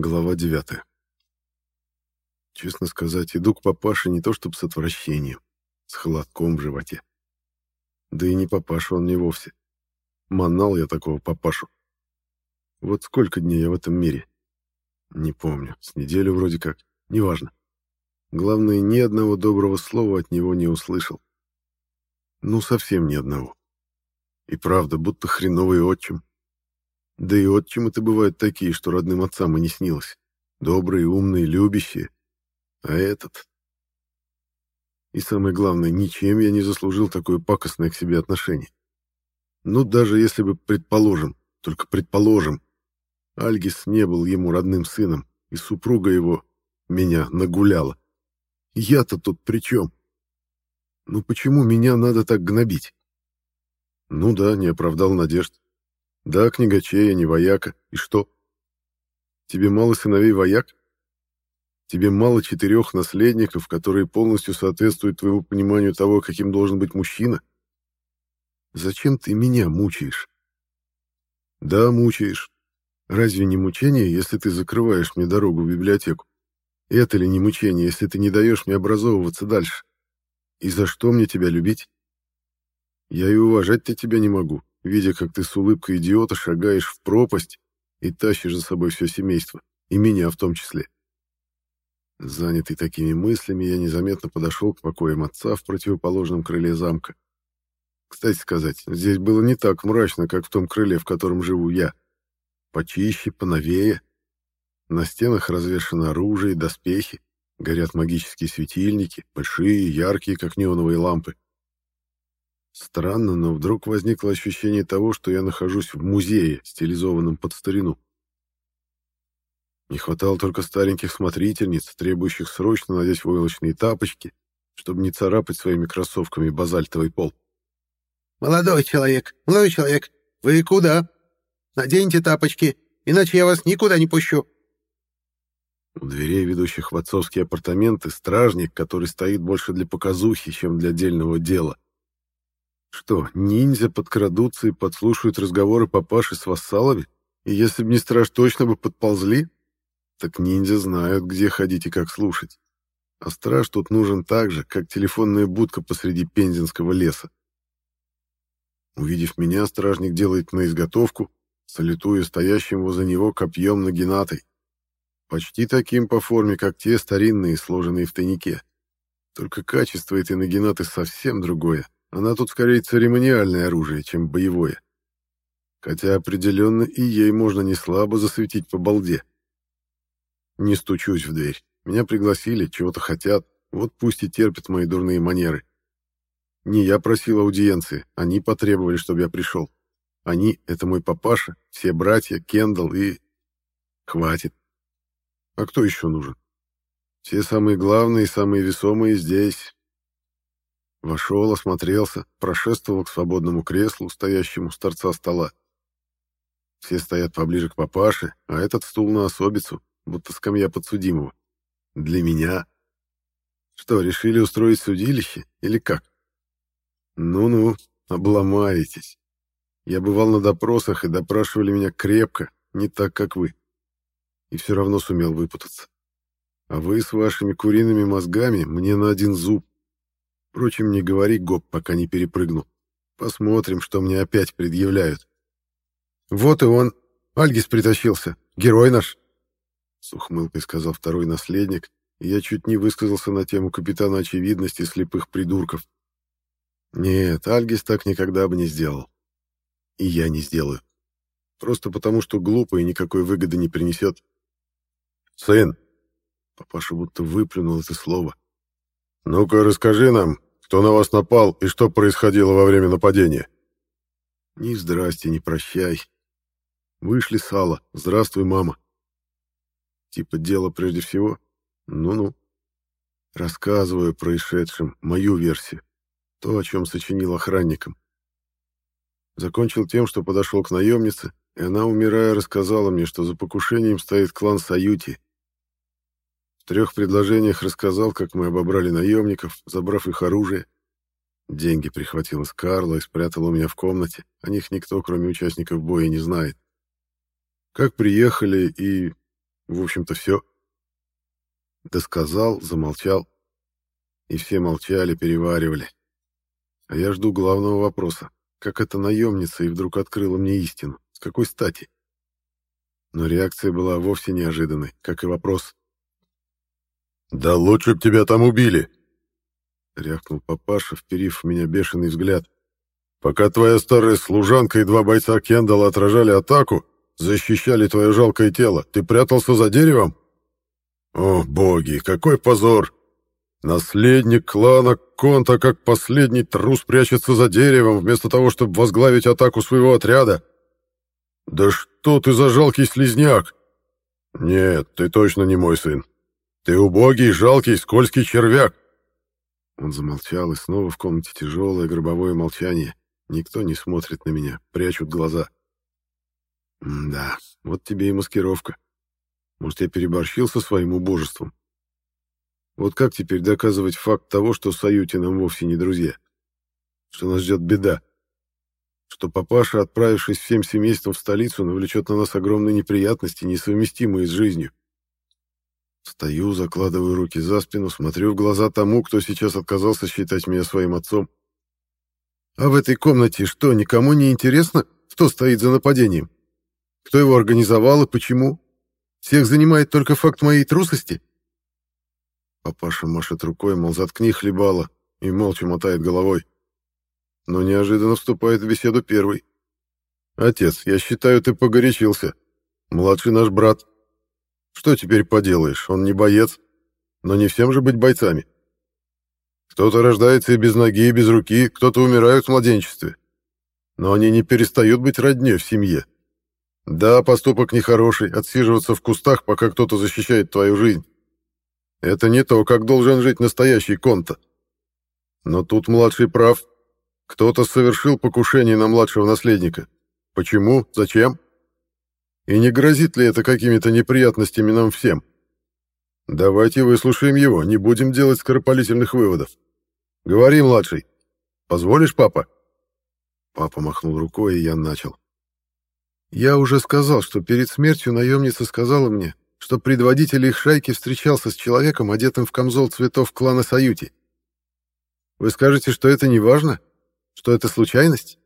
Глава 9. Честно сказать, иду к папаше не то чтобы с отвращением, с холодком в животе. Да и не папаша он не вовсе. Манал я такого папашу. Вот сколько дней я в этом мире? Не помню, с неделю вроде как, неважно. Главное, ни одного доброго слова от него не услышал. Ну, совсем ни одного. И правда, будто хреновый отчим. Да и отчимы-то бывают такие, что родным отцам и не снилось. Добрые, умные, любящие. А этот... И самое главное, ничем я не заслужил такое пакостное к себе отношение. Ну, даже если бы, предположим, только предположим, Альгис не был ему родным сыном, и супруга его меня нагуляла. Я-то тут при чем? Ну почему меня надо так гнобить? Ну да, не оправдал надежд. Да, книгачей, а не вояка. И что? Тебе мало сыновей вояк? Тебе мало четырех наследников, которые полностью соответствуют твоему пониманию того, каким должен быть мужчина? Зачем ты меня мучаешь? Да, мучаешь. Разве не мучение, если ты закрываешь мне дорогу в библиотеку? Это ли не мучение, если ты не даешь мне образовываться дальше? И за что мне тебя любить? Я и уважать-то тебя не могу видя, как ты с улыбкой идиота шагаешь в пропасть и тащишь за собой все семейство, и меня в том числе. Занятый такими мыслями, я незаметно подошел к покоям отца в противоположном крыле замка. Кстати сказать, здесь было не так мрачно, как в том крыле, в котором живу я. Почище, поновее. На стенах развешано оружие и доспехи, горят магические светильники, большие, яркие, как неоновые лампы. Странно, но вдруг возникло ощущение того, что я нахожусь в музее, стилизованном под старину. Не хватало только стареньких смотрительниц, требующих срочно надеть войлочные тапочки, чтобы не царапать своими кроссовками базальтовый пол. «Молодой человек, молодой человек, вы куда? Наденьте тапочки, иначе я вас никуда не пущу». У дверей, ведущих в отцовские апартаменты, стражник, который стоит больше для показухи, чем для отдельного дела. Что, ниндзя подкрадутся и подслушают разговоры папаши с вассалами? И если б не страж, точно бы подползли? Так ниндзя знают, где ходить и как слушать. А страж тут нужен так же, как телефонная будка посреди пензенского леса. Увидев меня, стражник делает на изготовку, салютуя стоящим возле него копьем нагинатой. Почти таким по форме, как те старинные, сложенные в тайнике. Только качество этой нагинаты совсем другое. Она тут скорее церемониальное оружие, чем боевое. Хотя определенно и ей можно не слабо засветить по балде. Не стучусь в дверь. Меня пригласили, чего-то хотят, вот пусть и терпят мои дурные манеры. Не я просил аудиенции, они потребовали, чтобы я пришел. Они — это мой папаша, все братья, Кендалл и... Хватит. А кто еще нужен? Все самые главные и самые весомые здесь, Вошел, осмотрелся, прошествовал к свободному креслу, стоящему с торца стола. Все стоят поближе к папаше, а этот стул на особицу, будто скамья подсудимого. Для меня. Что, решили устроить судилище или как? Ну-ну, обломаетесь. Я бывал на допросах, и допрашивали меня крепко, не так, как вы. И все равно сумел выпутаться. А вы с вашими куриными мозгами мне на один зуб. Впрочем, не говори, гоп, пока не перепрыгну. Посмотрим, что мне опять предъявляют. Вот и он. Альгис притащился. Герой наш. С ухмылкой сказал второй наследник, и я чуть не высказался на тему капитана очевидности слепых придурков. Нет, Альгис так никогда бы не сделал. И я не сделаю. Просто потому, что глупо и никакой выгоды не принесет. «Сын!» Папаша будто выплюнул это слово. «Ну-ка, расскажи нам, кто на вас напал и что происходило во время нападения?» «Ни здрасте, ни прощай. Вышли сало. Здравствуй, мама». «Типа дело прежде всего? Ну-ну». Рассказываю происшедшем мою версию. То, о чем сочинил охранникам. Закончил тем, что подошел к наемнице, и она, умирая, рассказала мне, что за покушением стоит клан Саюти, трех предложениях рассказал, как мы обобрали наемников, забрав их оружие. Деньги прихватил из Карла и спрятал у меня в комнате. О них никто, кроме участников боя, не знает. Как приехали и... В общем-то, все. Досказал, замолчал. И все молчали, переваривали. А я жду главного вопроса. Как эта наемница и вдруг открыла мне истину? С какой стати? Но реакция была вовсе неожиданной, как и вопрос. «Да лучше б тебя там убили!» — рявкнул папаша, вперив в меня бешеный взгляд. «Пока твоя старая служанка и два бойца Кендала отражали атаку, защищали твое жалкое тело, ты прятался за деревом? О, боги, какой позор! Наследник клана Конта, как последний трус, прячется за деревом, вместо того, чтобы возглавить атаку своего отряда. Да что ты за жалкий слизняк? Нет, ты точно не мой сын. Ты убогий, жалкий, скользкий червяк. Он замолчал, и снова в комнате тяжелое гробовое молчание. Никто не смотрит на меня, прячут глаза. Да, вот тебе и маскировка. Может, я переборщил со своим убожеством? Вот как теперь доказывать факт того, что с Аютином вовсе не друзья? Что нас ждет беда? Что папаша, отправившись всем семейством в столицу, навлечет на нас огромные неприятности, несовместимые с жизнью? Стою, закладываю руки за спину, смотрю в глаза тому, кто сейчас отказался считать меня своим отцом. А в этой комнате что, никому не интересно, кто стоит за нападением? Кто его организовал и почему? Всех занимает только факт моей трусости? Папаша машет рукой, мол, заткни хлебала, и молча мотает головой. Но неожиданно вступает в беседу первый. «Отец, я считаю, ты погорячился. Младший наш брат. Что теперь поделаешь, он не боец. Но не всем же быть бойцами. Кто-то рождается и без ноги, и без руки, кто-то умирает в младенчестве. Но они не перестают быть роднёй в семье. Да, поступок нехороший, отсиживаться в кустах, пока кто-то защищает твою жизнь. Это не то, как должен жить настоящий Конта. Но тут младший прав. Кто-то совершил покушение на младшего наследника. Почему? Зачем? И не грозит ли это какими-то неприятностями нам всем? Давайте выслушаем его, не будем делать скоропалительных выводов. Говори, младший. Позволишь, папа? Папа махнул рукой, и я начал. Я уже сказал, что перед смертью наемница сказала мне, что предводитель их шайки встречался с человеком, одетым в камзол цветов клана Саюти. Вы скажете, что это не важно? Что это случайность?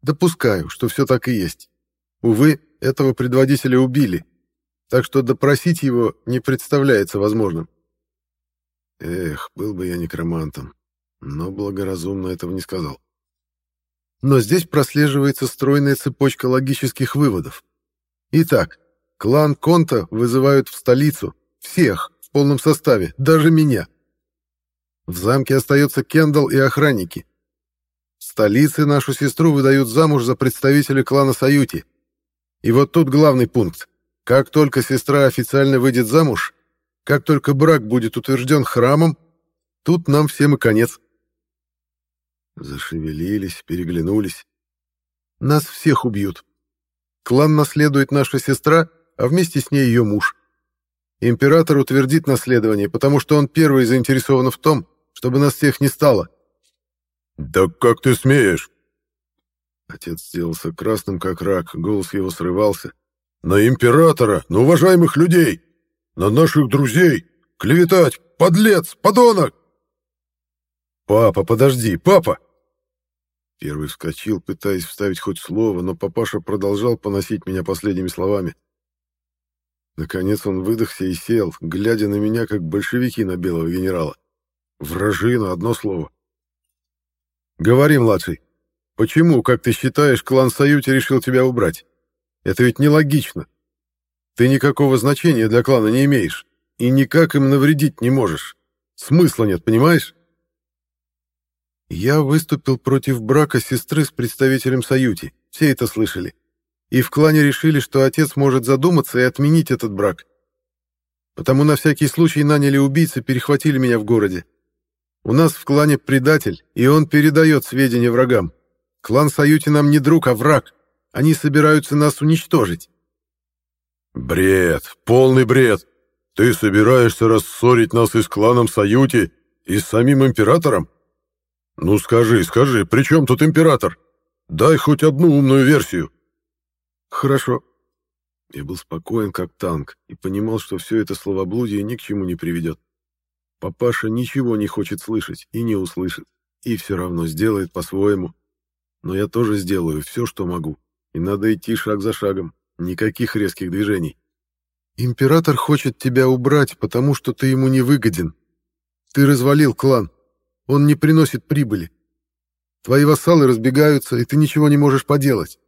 Допускаю, что все так и есть. Увы, этого предводителя убили, так что допросить его не представляется возможным. Эх, был бы я некромантом, но благоразумно этого не сказал. Но здесь прослеживается стройная цепочка логических выводов. Итак, Клан Конта вызывают в столицу. Всех, в полном составе, даже меня. В замке остается Кендалл и охранники. В столице нашу сестру выдают замуж за представителя клана Саюти. И вот тут главный пункт. Как только сестра официально выйдет замуж, как только брак будет утвержден храмом, тут нам всем и конец. Зашевелились, переглянулись. Нас всех убьют. Клан наследует наша сестра — а вместе с ней ее муж. Император утвердит наследование, потому что он первый заинтересован в том, чтобы нас всех не стало. «Да как ты смеешь?» Отец сделался красным, как рак, голос его срывался. «На императора, на уважаемых людей, на наших друзей! Клеветать! Подлец! Подонок!» «Папа, подожди! Папа!» Первый вскочил, пытаясь вставить хоть слово, но папаша продолжал поносить меня последними словами. Наконец он выдохся и сел, глядя на меня, как большевики на белого генерала. Вражина, одно слово. «Говори, младший, почему, как ты считаешь, клан Саюти решил тебя убрать? Это ведь нелогично. Ты никакого значения для клана не имеешь и никак им навредить не можешь. Смысла нет, понимаешь?» Я выступил против брака сестры с представителем Саюти. Все это слышали и в клане решили, что отец может задуматься и отменить этот брак. Потому на всякий случай наняли убийцы, перехватили меня в городе. У нас в клане предатель, и он передает сведения врагам. Клан Саюти нам не друг, а враг. Они собираются нас уничтожить. Бред, полный бред. Ты собираешься рассорить нас и с кланом Саюти, и с самим императором? Ну скажи, скажи, при чем тут император? Дай хоть одну умную версию. Хорошо. Я был спокоен, как танк, и понимал, что все это словоблудие ни к чему не приведет. Папаша ничего не хочет слышать и не услышит, и все равно сделает по-своему. Но я тоже сделаю все, что могу, и надо идти шаг за шагом, никаких резких движений. Император хочет тебя убрать, потому что ты ему не выгоден. Ты развалил клан, он не приносит прибыли. Твои вассалы разбегаются, и ты ничего не можешь поделать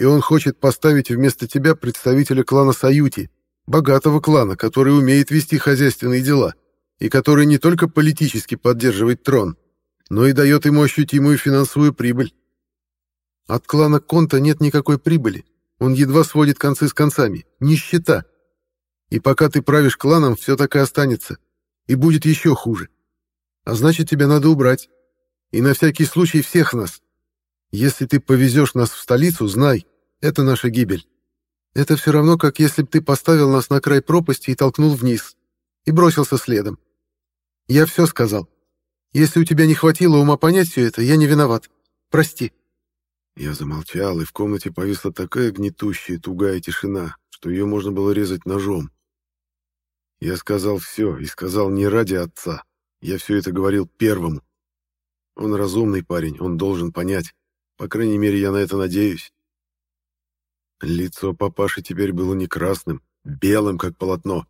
и он хочет поставить вместо тебя представителя клана Саюти, богатого клана, который умеет вести хозяйственные дела и который не только политически поддерживает трон, но и дает ему ощутимую финансовую прибыль. От клана Конта нет никакой прибыли, он едва сводит концы с концами, нищета. И пока ты правишь кланом, все так и останется, и будет еще хуже. А значит, тебя надо убрать. И на всякий случай всех нас. Если ты повезешь нас в столицу, знай, это наша гибель. Это все равно, как если бы ты поставил нас на край пропасти и толкнул вниз. И бросился следом. Я все сказал. Если у тебя не хватило ума понять все это, я не виноват. Прости». Я замолчал, и в комнате повисла такая гнетущая, тугая тишина, что ее можно было резать ножом. Я сказал все, и сказал не ради отца. Я все это говорил первому. Он разумный парень, он должен понять. По крайней мере, я на это надеюсь. Лицо папаши теперь было не красным, белым, как полотно,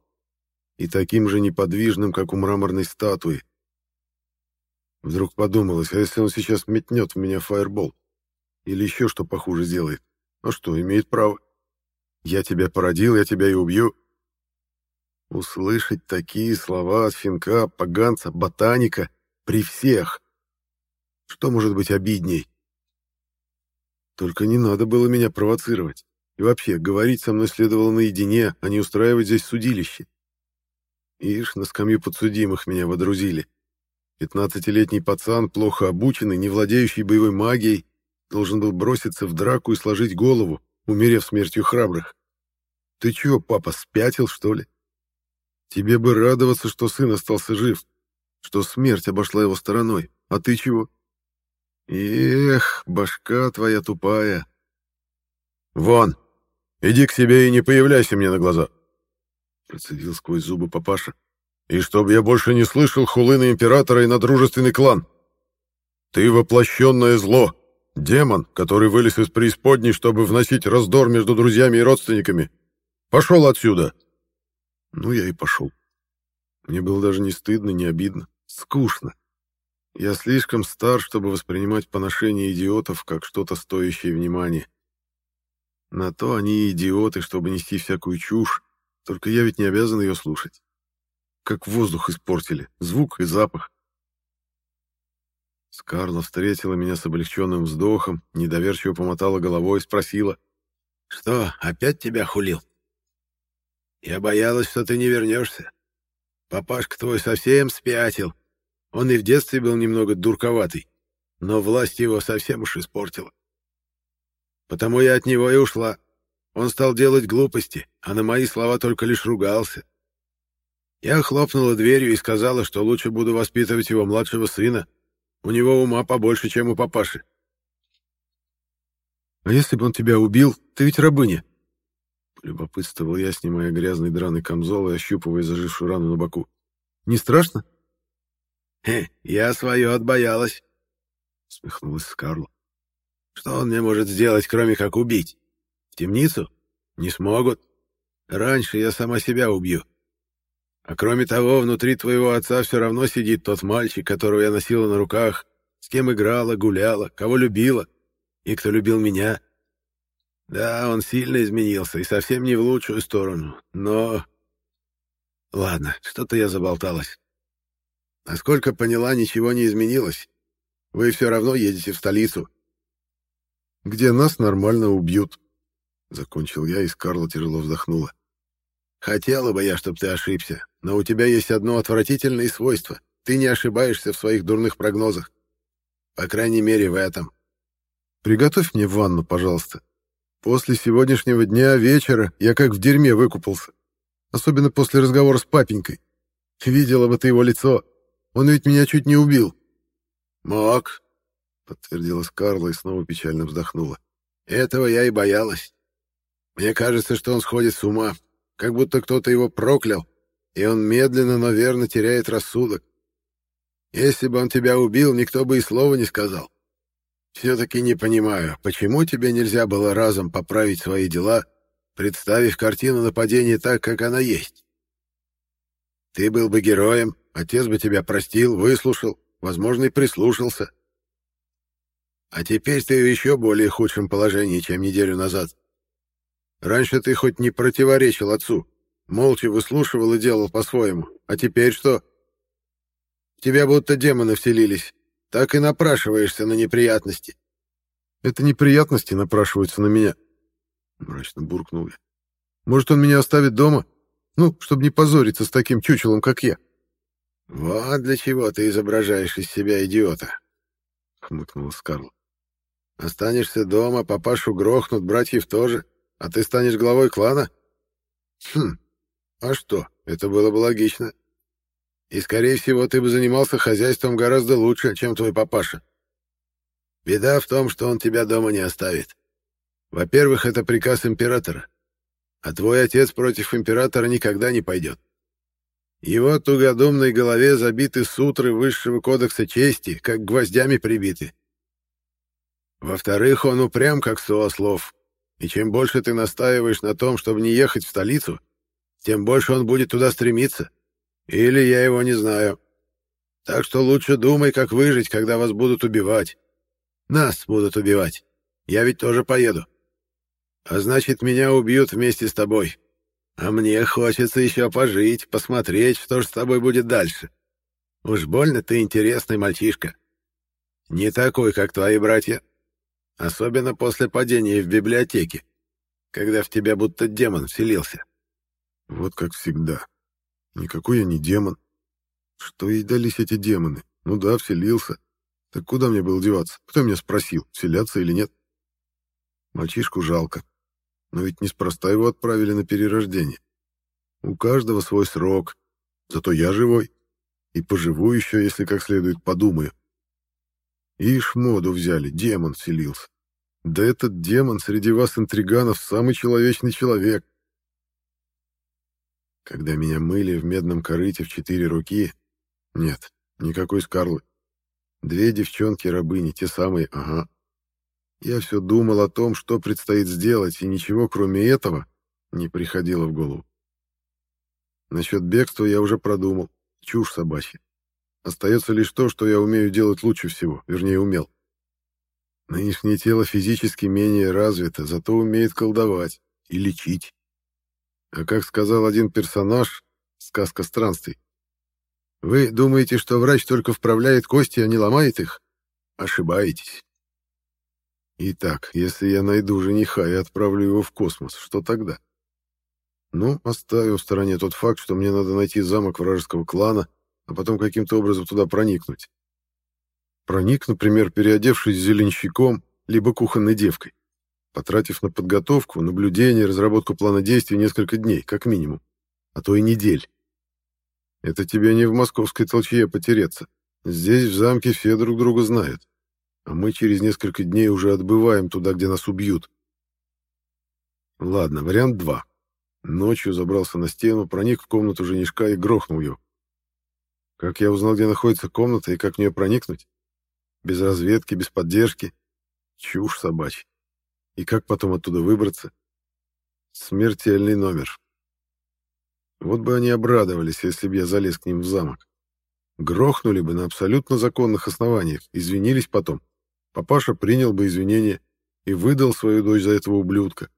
и таким же неподвижным, как у мраморной статуи. Вдруг подумалось, а если он сейчас метнет в меня фаербол? Или еще что похуже сделает? А что, имеет право? Я тебя породил, я тебя и убью. Услышать такие слова от финка, поганца, ботаника при всех. Что может быть обидней? Только не надо было меня провоцировать. И вообще, говорить со мной следовало наедине, а не устраивать здесь судилище. Ишь, на скамью подсудимых меня водрузили. Пятнадцатилетний пацан, плохо обученный, не владеющий боевой магией, должен был броситься в драку и сложить голову, умерев смертью храбрых. Ты чего, папа, спятил, что ли? Тебе бы радоваться, что сын остался жив, что смерть обошла его стороной. А ты чего? Эх, башка твоя тупая. Вон! Иди к себе и не появляйся мне на глаза. Процедил сквозь зубы папаша. И чтобы я больше не слышал хулы на императора и на дружественный клан. Ты воплощенное зло, демон, который вылез из преисподней, чтобы вносить раздор между друзьями и родственниками. Пошел отсюда. Ну, я и пошел. Мне было даже не стыдно, не обидно. Скучно. Я слишком стар, чтобы воспринимать поношение идиотов как что-то стоящее внимания. На то они и идиоты, чтобы нести всякую чушь, только я ведь не обязан ее слушать. Как воздух испортили, звук и запах. Скарла встретила меня с облегченным вздохом, недоверчиво помотала головой и спросила. «Что, опять тебя хулил?» «Я боялась, что ты не вернешься. Папашка твой совсем спятил. Он и в детстве был немного дурковатый, но власть его совсем уж испортила. Потому я от него и ушла. Он стал делать глупости, а на мои слова только лишь ругался. Я хлопнула дверью и сказала, что лучше буду воспитывать его младшего сына. У него ума побольше, чем у папаши. «А если бы он тебя убил, ты ведь рабыня?» Любопытствовал я, снимая грязный драный камзол и ощупывая зажившую рану на боку. «Не страшно?» «Хе, я свое отбоялась», — смехнулась Скарла. Что он мне может сделать, кроме как убить? В темницу? Не смогут. Раньше я сама себя убью. А кроме того, внутри твоего отца все равно сидит тот мальчик, которого я носила на руках, с кем играла, гуляла, кого любила, и кто любил меня. Да, он сильно изменился, и совсем не в лучшую сторону, но... Ладно, что-то я заболталась. Насколько поняла, ничего не изменилось. Вы все равно едете в столицу где нас нормально убьют. Закончил я, и Скарла тяжело вздохнула. Хотела бы я, чтобы ты ошибся, но у тебя есть одно отвратительное свойство. Ты не ошибаешься в своих дурных прогнозах. По крайней мере, в этом. Приготовь мне ванну, пожалуйста. После сегодняшнего дня вечера я как в дерьме выкупался. Особенно после разговора с папенькой. Видела бы ты его лицо. Он ведь меня чуть не убил. Мог, подтвердила Скарла и снова печально вздохнула. Этого я и боялась. Мне кажется, что он сходит с ума, как будто кто-то его проклял, и он медленно, но верно теряет рассудок. Если бы он тебя убил, никто бы и слова не сказал. Все-таки не понимаю, почему тебе нельзя было разом поправить свои дела, представив картину нападения так, как она есть? Ты был бы героем, отец бы тебя простил, выслушал, возможно, и прислушался. А теперь ты в еще более худшем положении, чем неделю назад. Раньше ты хоть не противоречил отцу, молча выслушивал и делал по-своему. А теперь что? В тебя будто демоны вселились. Так и напрашиваешься на неприятности. Это неприятности напрашиваются на меня. Мрачно буркнул я. Может, он меня оставит дома? Ну, чтобы не позориться с таким чучелом, как я. Вот для чего ты изображаешь из себя идиота, хмыкнула Скарл. Останешься дома, папашу грохнут, братьев тоже, а ты станешь главой клана? Хм, а что, это было бы логично. И, скорее всего, ты бы занимался хозяйством гораздо лучше, чем твой папаша. Беда в том, что он тебя дома не оставит. Во-первых, это приказ императора. А твой отец против императора никогда не пойдет. Его тугодумной голове забиты сутры высшего кодекса чести, как гвоздями прибиты. Во-вторых, он упрям, как сто ослов. И чем больше ты настаиваешь на том, чтобы не ехать в столицу, тем больше он будет туда стремиться. Или я его не знаю. Так что лучше думай, как выжить, когда вас будут убивать. Нас будут убивать. Я ведь тоже поеду. А значит, меня убьют вместе с тобой. А мне хочется еще пожить, посмотреть, что же с тобой будет дальше. Уж больно ты интересный мальчишка. Не такой, как твои братья. Особенно после падения в библиотеке, когда в тебя будто демон вселился. Вот как всегда. Никакой я не демон. Что ей дались эти демоны? Ну да, вселился. Так куда мне было деваться? Кто меня спросил, вселяться или нет? Мальчишку жалко. Но ведь неспроста его отправили на перерождение. У каждого свой срок. Зато я живой. И поживу еще, если как следует подумаю. Ишь, моду взяли, демон вселился. Да этот демон среди вас, интриганов, самый человечный человек. Когда меня мыли в медном корыте в четыре руки... Нет, никакой Скарлы. Две девчонки-рабыни, те самые, ага. Я все думал о том, что предстоит сделать, и ничего, кроме этого, не приходило в голову. Насчет бегства я уже продумал. Чушь собачья. Остается лишь то, что я умею делать лучше всего, вернее, умел. Нынешнее тело физически менее развито, зато умеет колдовать и лечить. А как сказал один персонаж, сказка странствий, вы думаете, что врач только вправляет кости, а не ломает их? Ошибаетесь. Итак, если я найду жениха и отправлю его в космос, что тогда? Ну, оставим в стороне тот факт, что мне надо найти замок вражеского клана, а потом каким-то образом туда проникнуть. Проник, например, переодевшись зеленщиком, либо кухонной девкой, потратив на подготовку, наблюдение, разработку плана действий несколько дней, как минимум, а то и недель. Это тебе не в московской толчье потереться. Здесь, в замке, все друг друга знают. А мы через несколько дней уже отбываем туда, где нас убьют. Ладно, вариант два. Ночью забрался на стену, проник в комнату женишка и грохнул ее. Как я узнал, где находится комната и как в нее проникнуть? Без разведки, без поддержки. Чушь собачья. И как потом оттуда выбраться? Смертельный номер. Вот бы они обрадовались, если бы я залез к ним в замок. Грохнули бы на абсолютно законных основаниях, извинились потом. Папаша принял бы извинения и выдал свою дочь за этого ублюдка.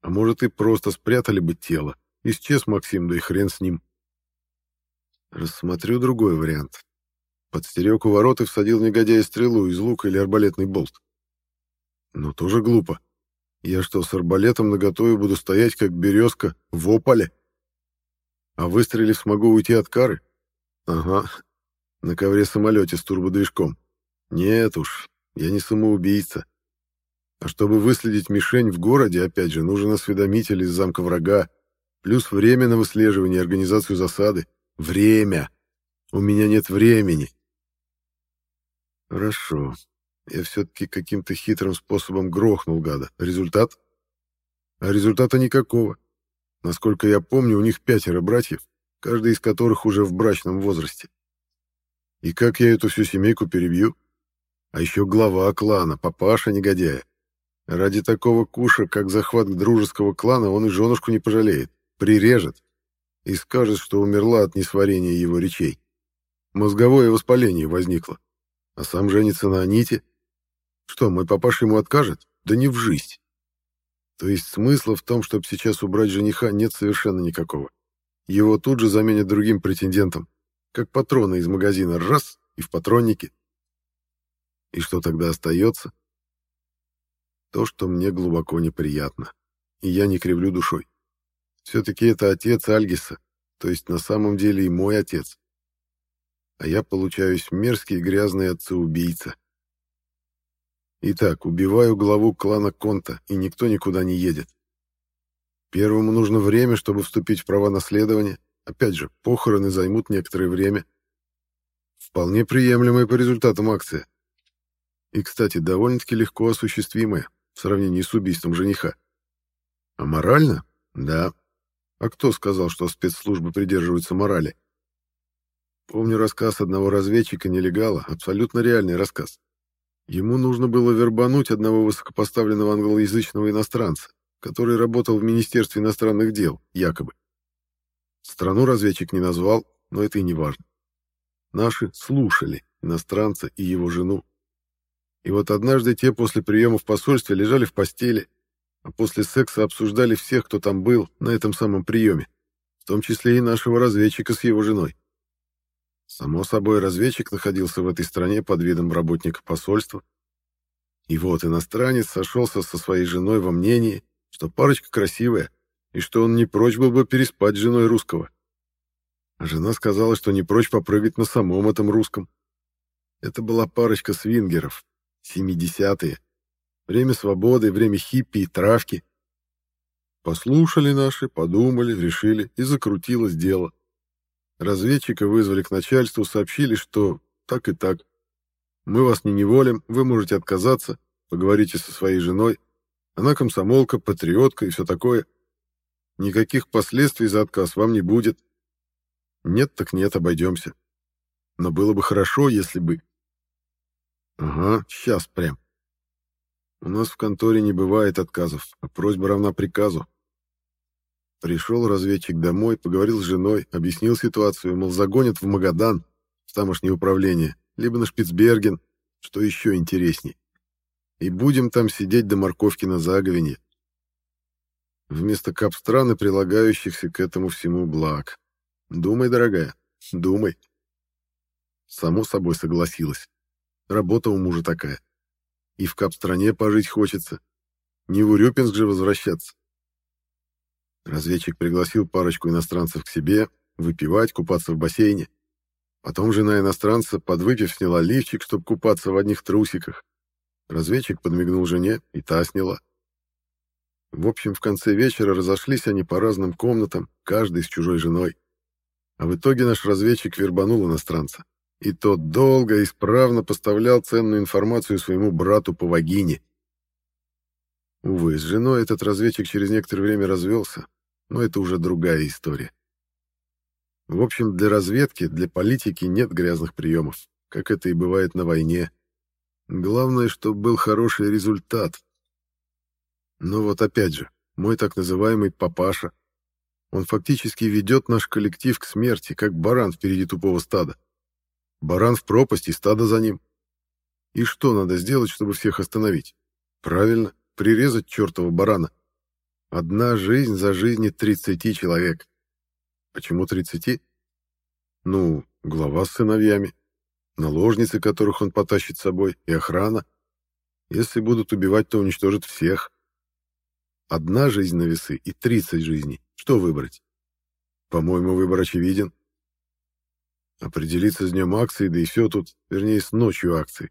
А может, и просто спрятали бы тело. Исчез Максим, да и хрен с ним. Рассмотрю другой вариант. Подстерег у ворот и всадил негодяя стрелу из лука или арбалетный болт. Но тоже глупо. Я что, с арбалетом наготове буду стоять, как березка, в ополе? А выстрелив, смогу уйти от кары? Ага, на ковре-самолете с турбодвижком. Нет уж, я не самоубийца. А чтобы выследить мишень в городе, опять же, нужен осведомитель из замка врага, плюс время на выслеживание и организацию засады. Время! У меня нет времени. Хорошо. Я все-таки каким-то хитрым способом грохнул гада. Результат? А результата никакого. Насколько я помню, у них пятеро братьев, каждый из которых уже в брачном возрасте. И как я эту всю семейку перебью? А еще глава клана, папаша негодяя. Ради такого куша, как захват дружеского клана, он и женушку не пожалеет, прирежет и скажет, что умерла от несварения его речей. Мозговое воспаление возникло. А сам женится на Аните. Что, мой папаша ему откажет? Да не в жизнь. То есть смысла в том, чтобы сейчас убрать жениха, нет совершенно никакого. Его тут же заменят другим претендентом, как патроны из магазина раз и в патроннике. И что тогда остается? То, что мне глубоко неприятно. И я не кривлю душой. Все-таки это отец Альгиса, то есть на самом деле и мой отец. А я получаюсь мерзкий грязный отца-убийца. Итак, убиваю главу клана Конта, и никто никуда не едет. Первому нужно время, чтобы вступить в права наследования. Опять же, похороны займут некоторое время. Вполне приемлемая по результатам акция. И, кстати, довольно-таки легко осуществимая в сравнении с убийством жениха. А морально? Да. А кто сказал, что спецслужбы придерживаются морали? Помню рассказ одного разведчика-нелегала, абсолютно реальный рассказ. Ему нужно было вербануть одного высокопоставленного англоязычного иностранца, который работал в Министерстве иностранных дел, якобы. Страну разведчик не назвал, но это и не важно. Наши слушали иностранца и его жену. И вот однажды те после приема в посольстве лежали в постели, а после секса обсуждали всех, кто там был на этом самом приеме, в том числе и нашего разведчика с его женой. Само собой, разведчик находился в этой стране под видом работника посольства. И вот иностранец сошелся со своей женой во мнении, что парочка красивая, и что он не прочь был бы переспать с женой русского. А жена сказала, что не прочь попрыгать на самом этом русском. Это была парочка свингеров, 70-е, Время свободы, время хиппи и травки. Послушали наши, подумали, решили, и закрутилось дело. Разведчика вызвали к начальству, сообщили, что так и так. Мы вас не неволим, вы можете отказаться, поговорите со своей женой. Она комсомолка, патриотка и все такое. Никаких последствий за отказ вам не будет. Нет так нет, обойдемся. Но было бы хорошо, если бы... Ага, сейчас прям. У нас в конторе не бывает отказов, а просьба равна приказу. Пришел разведчик домой, поговорил с женой, объяснил ситуацию, мол, загонят в Магадан, в тамошнее управление, либо на Шпицберген, что еще интересней. И будем там сидеть до морковки на заговенье. Вместо капстран и прилагающихся к этому всему благ. Думай, дорогая, думай. Само собой согласилась. Работа у мужа такая. И в кап-стране пожить хочется. Не в Урюпинск же возвращаться. Разведчик пригласил парочку иностранцев к себе, выпивать, купаться в бассейне. Потом жена иностранца, подвыпив, сняла лифчик, чтобы купаться в одних трусиках. Разведчик подмигнул жене, и та сняла. В общем, в конце вечера разошлись они по разным комнатам, каждый с чужой женой. А в итоге наш разведчик вербанул иностранца и тот долго и исправно поставлял ценную информацию своему брату по вагине. Увы, с женой этот разведчик через некоторое время развелся, но это уже другая история. В общем, для разведки, для политики нет грязных приемов, как это и бывает на войне. Главное, чтобы был хороший результат. Но вот опять же, мой так называемый папаша, он фактически ведет наш коллектив к смерти, как баран впереди тупого стада. Баран в пропасть и стадо за ним. И что надо сделать, чтобы всех остановить? Правильно, прирезать чертова барана. Одна жизнь за жизни 30 человек. Почему 30? Ну, глава с сыновьями, наложницы, которых он потащит с собой, и охрана. Если будут убивать, то уничтожат всех. Одна жизнь на весы и 30 жизней. Что выбрать? По-моему, выбор очевиден. Определиться с днем акции, да и все тут, вернее, с ночью акции.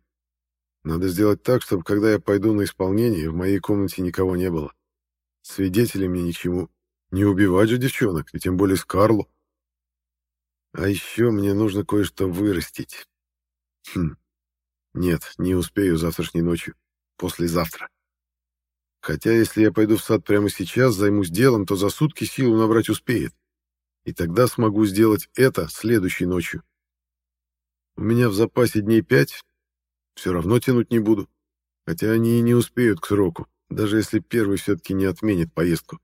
Надо сделать так, чтобы, когда я пойду на исполнение, в моей комнате никого не было. Свидетели мне ни к чему. Не убивать же девчонок, и тем более Скарлу. А еще мне нужно кое-что вырастить. Хм. Нет, не успею завтрашней ночью. Послезавтра. Хотя, если я пойду в сад прямо сейчас, займусь делом, то за сутки силу набрать успеет. И тогда смогу сделать это следующей ночью. У меня в запасе дней пять, все равно тянуть не буду. Хотя они и не успеют к сроку, даже если первый все-таки не отменит поездку.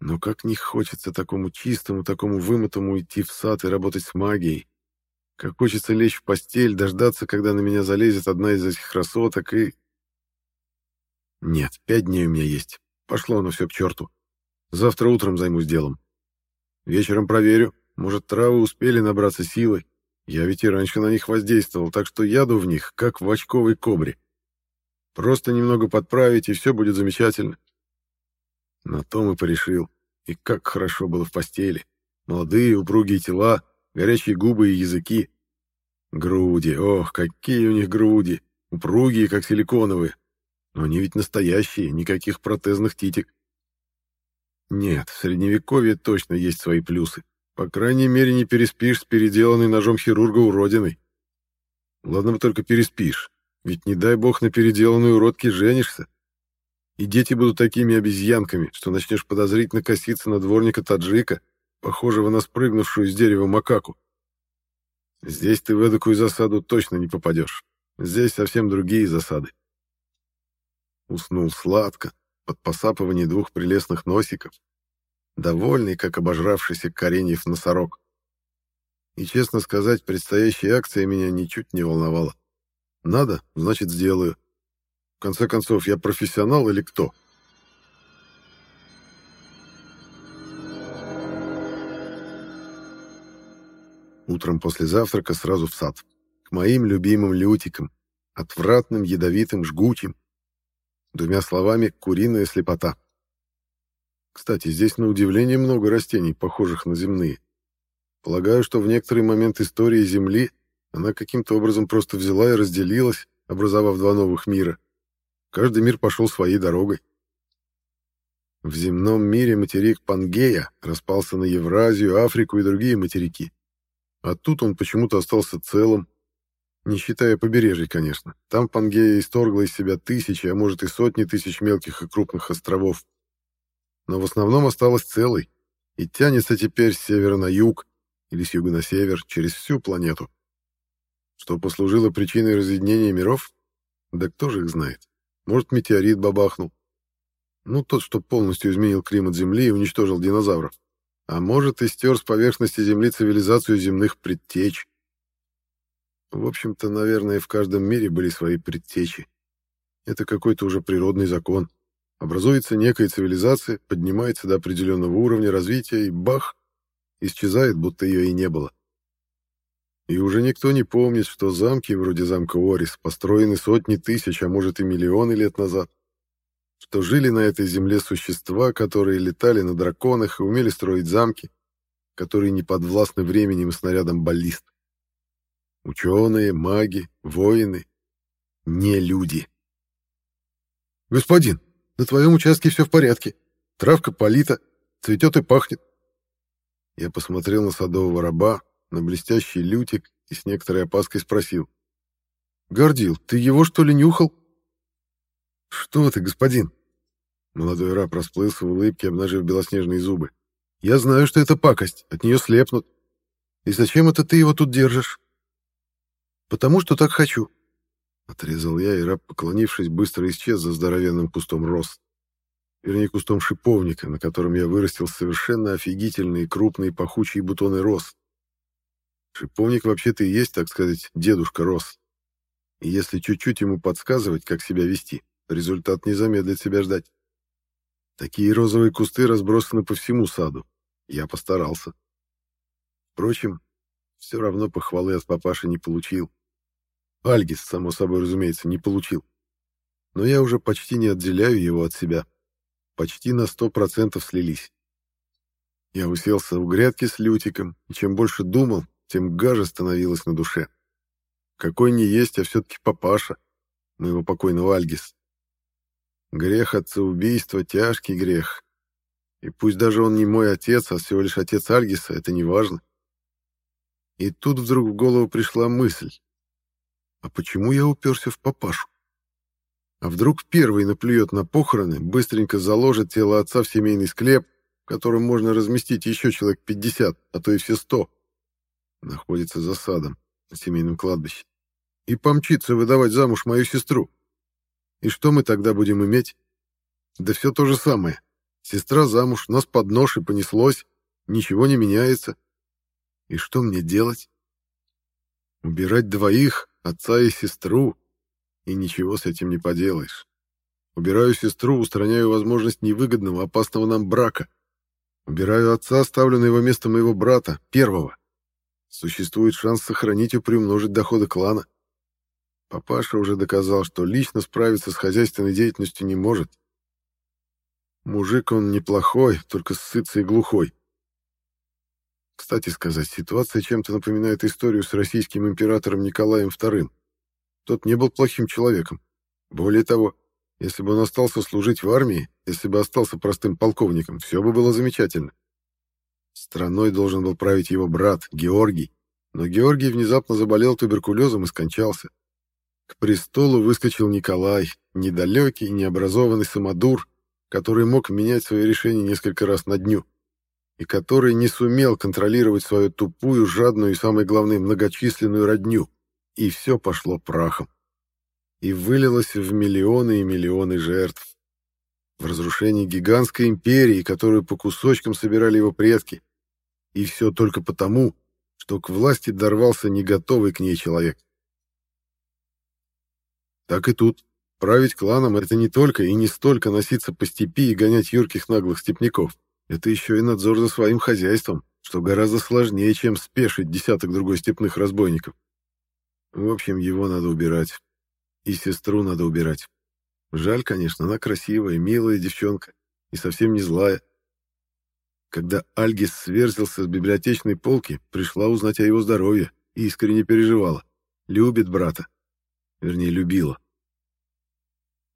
Но как не хочется такому чистому, такому вымытому идти в сад и работать с магией. Как хочется лечь в постель, дождаться, когда на меня залезет одна из этих красоток и... Нет, пять дней у меня есть. Пошло оно все к черту. Завтра утром займусь делом. Вечером проверю. Может, травы успели набраться силы. Я ведь и раньше на них воздействовал, так что яду в них, как в очковой кобре. Просто немного подправить, и все будет замечательно. На том и порешил. И как хорошо было в постели. Молодые упругие тела, горячие губы и языки. Груди, ох, какие у них груди. Упругие, как силиконовые. Но они ведь настоящие, никаких протезных титик. Нет, в средневековье точно есть свои плюсы. По крайней мере, не переспишь с переделанной ножом хирурга уродиной. Ладно бы только переспишь, ведь не дай бог на переделанной уродке женишься. И дети будут такими обезьянками, что начнешь подозрительно коситься на дворника-таджика, похожего на спрыгнувшую с дерева макаку. Здесь ты в эдакую засаду точно не попадешь. Здесь совсем другие засады. Уснул сладко, под посапывание двух прелестных носиков, довольный, как обожравшийся кореньев носорог. И, честно сказать, предстоящая акция меня ничуть не волновала. Надо, значит, сделаю. В конце концов, я профессионал или кто? Утром после завтрака сразу в сад. К моим любимым лютикам. Отвратным, ядовитым, жгучим. Двумя словами, куриная слепота. Кстати, здесь на удивление много растений, похожих на земные. Полагаю, что в некоторый момент истории Земли она каким-то образом просто взяла и разделилась, образовав два новых мира. Каждый мир пошел своей дорогой. В земном мире материк Пангея распался на Евразию, Африку и другие материки. А тут он почему-то остался целым, не считая побережий, конечно. Там Пангея исторгла из себя тысячи, а может и сотни тысяч мелких и крупных островов. Но в основном осталась целой и тянется теперь с севера на юг или с юга на север через всю планету. Что послужило причиной разъединения миров? Да кто же их знает? Может, метеорит бабахнул. Ну, тот, что полностью изменил климат Земли и уничтожил динозавров. А может, и стер с поверхности Земли цивилизацию земных предтеч. В общем-то, наверное, в каждом мире были свои предтечи. Это какой-то уже природный закон. Образуется некая цивилизация, поднимается до определенного уровня развития и бах, исчезает, будто ее и не было. И уже никто не помнит, что замки вроде замка Орис построены сотни тысяч, а может и миллионы лет назад. Что жили на этой земле существа, которые летали на драконах и умели строить замки, которые не подвластны временем и снарядам баллист. Ученые, маги, воины. Не люди. «Господин, на твоем участке все в порядке. Травка полита, цветет и пахнет». Я посмотрел на садового раба, на блестящий лютик и с некоторой опаской спросил. «Гордил, ты его, что ли, нюхал?» «Что ты, господин?» Молодой раб расплылся в улыбке, обнажив белоснежные зубы. «Я знаю, что это пакость, от нее слепнут. И зачем это ты его тут держишь?» Потому что так хочу. Отрезал я, и раб, поклонившись, быстро исчез за здоровенным кустом роз. Вернее, кустом шиповника, на котором я вырастил совершенно офигительные крупные пахучие бутоны роз. Шиповник вообще-то и есть, так сказать, дедушка роз. И если чуть-чуть ему подсказывать, как себя вести, результат не замедлит себя ждать. Такие розовые кусты разбросаны по всему саду. Я постарался. Впрочем, все равно похвалы от папаши не получил. Альгис, само собой разумеется, не получил. Но я уже почти не отделяю его от себя. Почти на сто процентов слились. Я уселся у грядки с Лютиком, и чем больше думал, тем гаже становилось на душе. Какой не есть, а все-таки папаша, моего покойного Альгис. Грех отца-убийства — тяжкий грех. И пусть даже он не мой отец, а всего лишь отец Альгиса, это не важно. И тут вдруг в голову пришла мысль. А почему я уперся в папашу? А вдруг первый наплюет на похороны, быстренько заложит тело отца в семейный склеп, в котором можно разместить еще человек 50, а то и все 100. Находится за садом, на семейном кладбище. И помчится выдавать замуж мою сестру. И что мы тогда будем иметь? Да все то же самое. Сестра замуж, нас под нож и понеслось, ничего не меняется. И что мне делать? Убирать двоих, отца и сестру, и ничего с этим не поделаешь. Убираю сестру, устраняю возможность невыгодного, опасного нам брака. Убираю отца, ставлю на его место моего брата, первого. Существует шанс сохранить и приумножить доходы клана. Папаша уже доказал, что лично справиться с хозяйственной деятельностью не может. Мужик он неплохой, только ссыцый и глухой. Кстати сказать, ситуация чем-то напоминает историю с российским императором Николаем II. Тот не был плохим человеком. Более того, если бы он остался служить в армии, если бы остался простым полковником, все бы было замечательно. Страной должен был править его брат, Георгий, но Георгий внезапно заболел туберкулезом и скончался. К престолу выскочил Николай, недалекий, необразованный самодур, который мог менять свои решения несколько раз на дню, и который не сумел контролировать свою тупую, жадную и, самое главное, многочисленную родню. И все пошло прахом. И вылилось в миллионы и миллионы жертв. В разрушении гигантской империи, которую по кусочкам собирали его предки. И все только потому, что к власти дорвался не готовый к ней человек. Так и тут. Править кланом — это не только и не столько носиться по степи и гонять юрких наглых степняков. Это еще и надзор за своим хозяйством, что гораздо сложнее, чем спешить десяток другой степных разбойников. В общем, его надо убирать. И сестру надо убирать. Жаль, конечно, она красивая, милая девчонка и совсем не злая. Когда Альгис сверзился с библиотечной полки, пришла узнать о его здоровье и искренне переживала. Любит брата. Вернее, любила.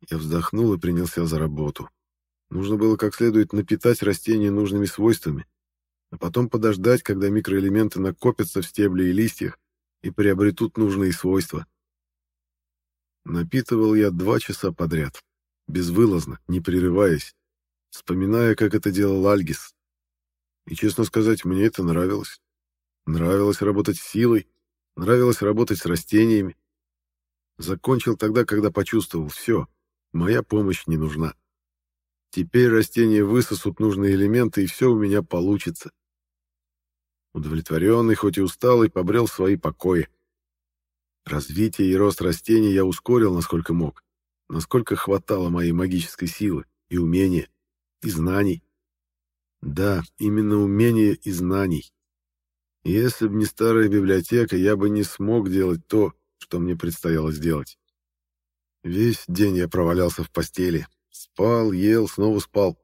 Я вздохнул и принялся за работу. Нужно было как следует напитать растения нужными свойствами, а потом подождать, когда микроэлементы накопятся в стебле и листьях и приобретут нужные свойства. Напитывал я два часа подряд, безвылазно, не прерываясь, вспоминая, как это делал Альгис. И, честно сказать, мне это нравилось. Нравилось работать силой, нравилось работать с растениями. Закончил тогда, когда почувствовал, все, Моя помощь не нужна. Теперь растения высосут нужные элементы, и все у меня получится. Удовлетворенный, хоть и усталый, побрел в свои покои. Развитие и рост растений я ускорил, насколько мог, насколько хватало моей магической силы и умения, и знаний. Да, именно умения и знаний. Если бы не старая библиотека, я бы не смог делать то, что мне предстояло сделать. Весь день я провалялся в постели. Спал, ел, снова спал.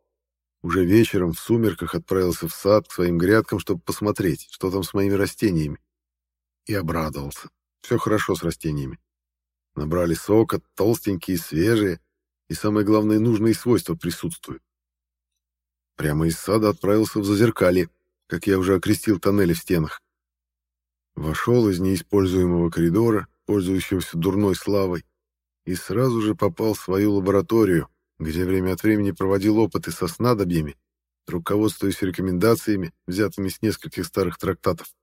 Уже вечером в сумерках отправился в сад к своим грядкам, чтобы посмотреть, что там с моими растениями. И обрадовался. Все хорошо с растениями. Набрали сока, толстенькие, свежие, и самое главное, нужные свойства присутствуют. Прямо из сада отправился в Зазеркалье, как я уже окрестил тоннели в стенах. Вошел из неиспользуемого коридора, пользующегося дурной славой, и сразу же попал в свою лабораторию, где время от времени проводил опыты со снадобьями, руководствуясь рекомендациями, взятыми с нескольких старых трактатов.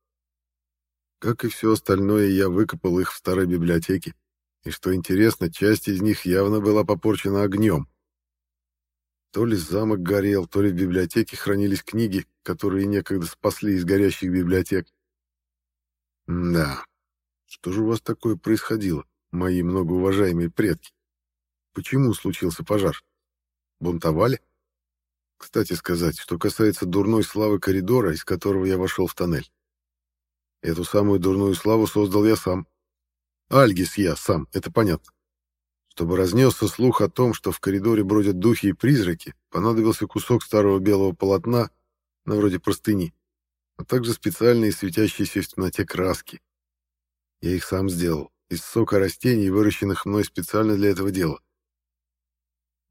Как и все остальное, я выкопал их в старой библиотеке, и, что интересно, часть из них явно была попорчена огнем. То ли замок горел, то ли в библиотеке хранились книги, которые некогда спасли из горящих библиотек. да, что же у вас такое происходило? мои многоуважаемые предки. Почему случился пожар? Бунтовали? Кстати сказать, что касается дурной славы коридора, из которого я вошел в тоннель. Эту самую дурную славу создал я сам. Альгис я сам, это понятно. Чтобы разнесся слух о том, что в коридоре бродят духи и призраки, понадобился кусок старого белого полотна, на вроде простыни, а также специальные светящиеся в темноте краски. Я их сам сделал из сока растений, выращенных мной специально для этого дела.